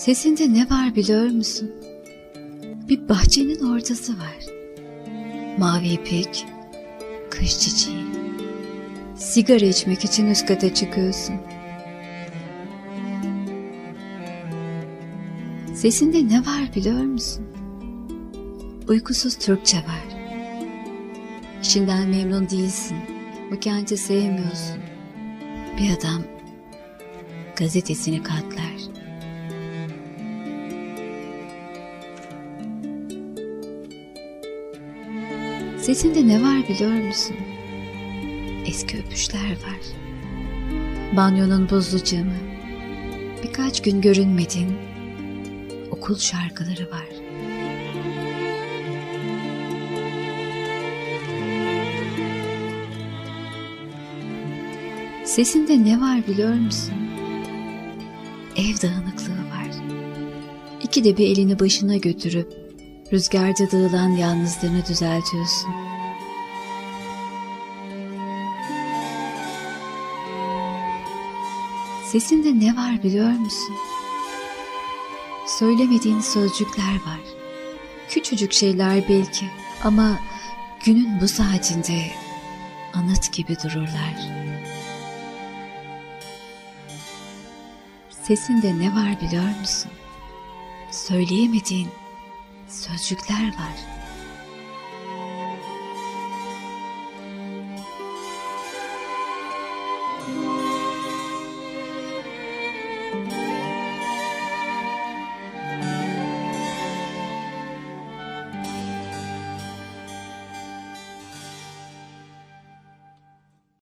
Sesinde ne var biliyor musun? Bir bahçenin ortası var. Mavi ipek, kış çiçeği. Sigara içmek için üst kata çıkıyorsun. Sesinde ne var biliyor musun? Uykusuz Türkçe var. İşinden memnun değilsin. Bu kenti sevmiyorsun. Bir adam gazetesini katlar. Sesinde ne var biliyor musun? Eski öpüşler var. Banyonun buzlu camı. Birkaç gün görünmedin. Okul şarkıları var. Sesinde ne var biliyor musun? Ev dağınıklığı var. İki de bir elini başına götürüp rüzgarda dağılan yalnızlığını düzeltiyorsun. Sesinde ne var biliyor musun? Söylemediğin sözcükler var. Küçücük şeyler belki ama günün bu saatinde anıt gibi dururlar. Sesinde ne var biliyor musun? Söyleyemediğin sözcükler var.